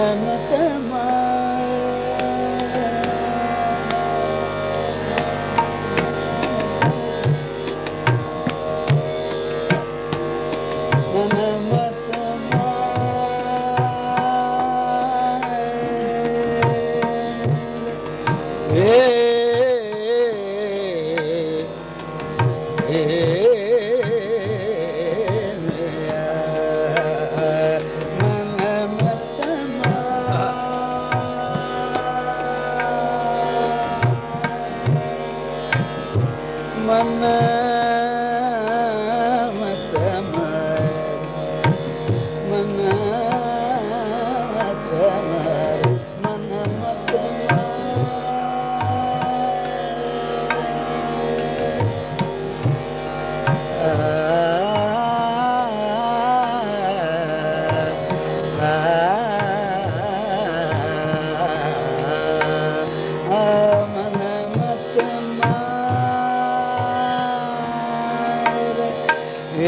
Mama. Ε,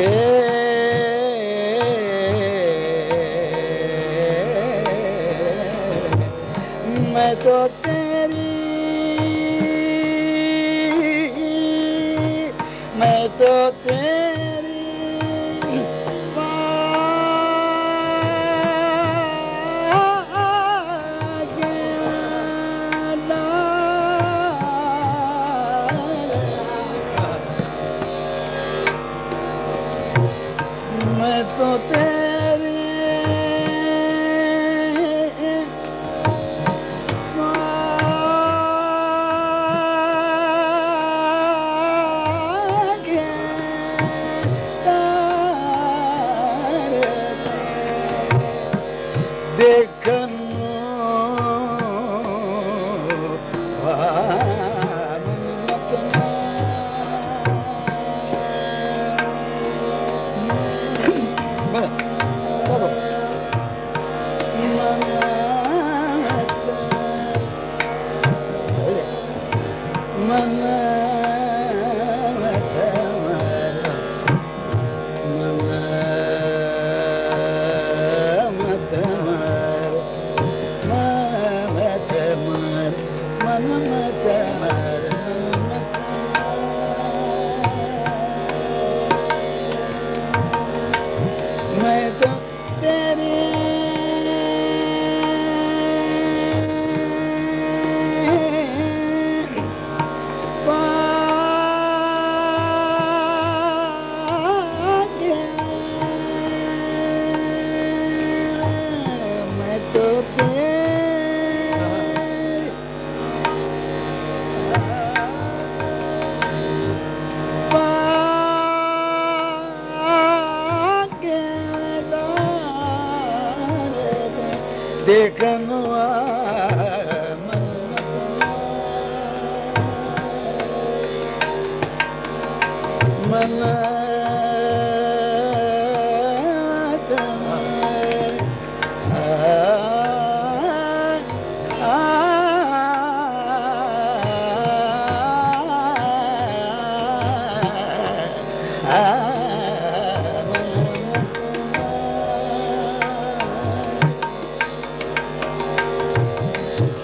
με το τέρι, με το τέρι. todo Allah'a de canoa.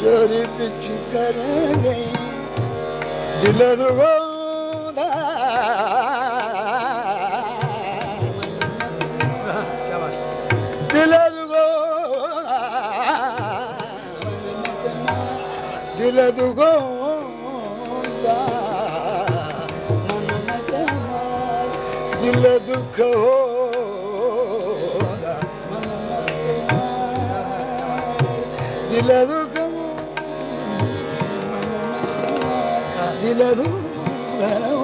şerif çıkarayım Dilerim Diledim onda Diledim kavga Diledim Ellerim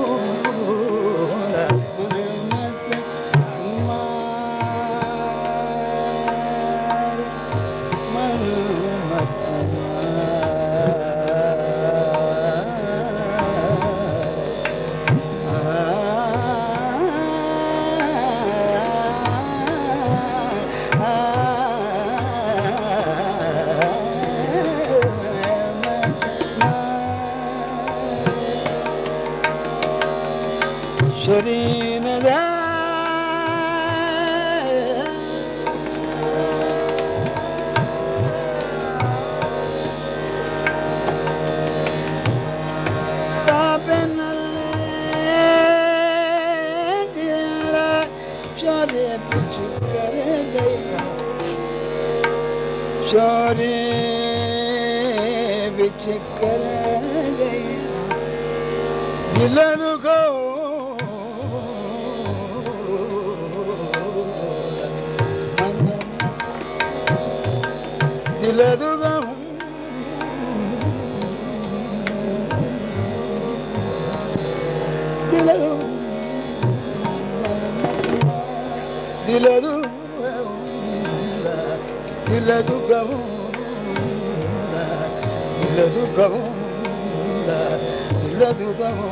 ويچ ڪر ڳئي نا شار ۾ ويچ ڪر ڳئي نا دل ادુ گه ان திலது திலது பிரபு திலது பிரபு திலது பிரபு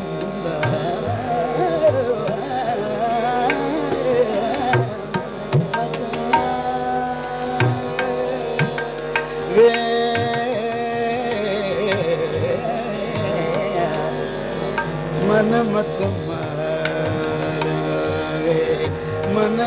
மனமத்தம்மா மன